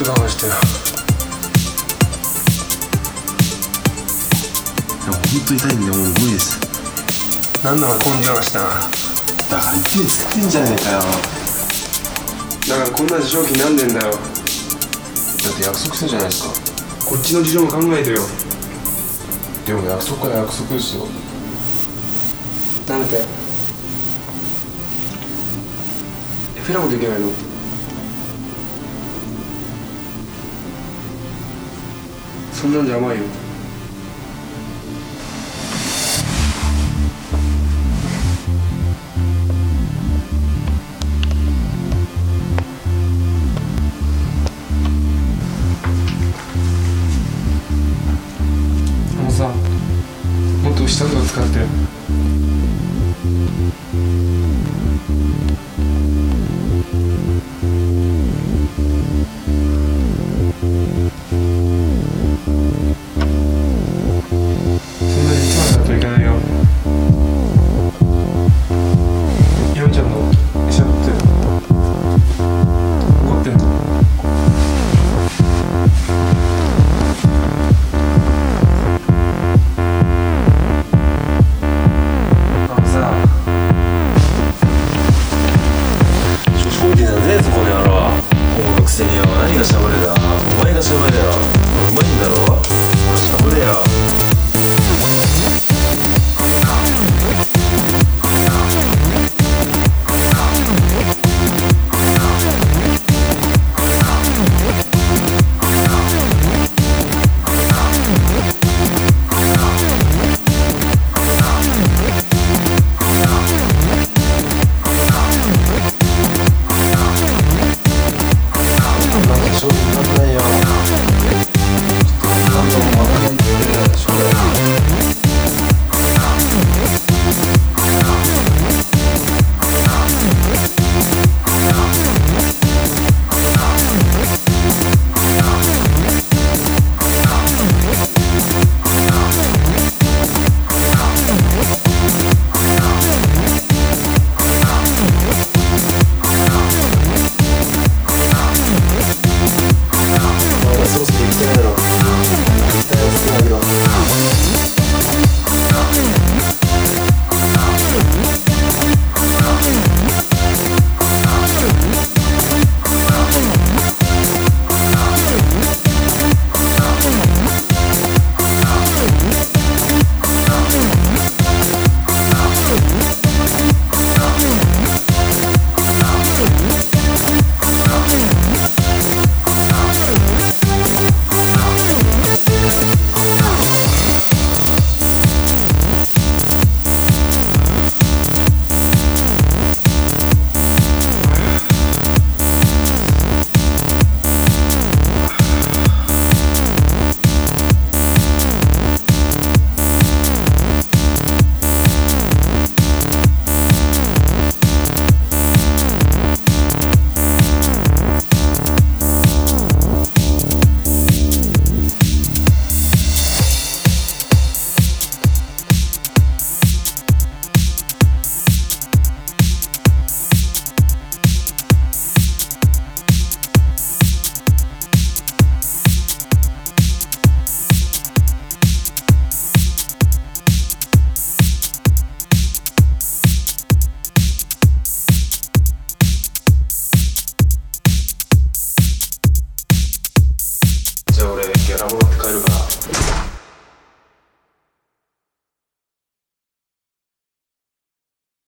もうちょっと我慢してよいやもう本当痛いんでもう無理です。何の根性がしただからいつにつってんじゃねえかよ。だからこんな自称気なんでんだよ。だって約束したじゃないですか。こっちの事情も考えてよ。でも約束は約束ですよ。なんてえフェラもできないの？そんなんじゃ甘いよ。あのさもっと下とか使って。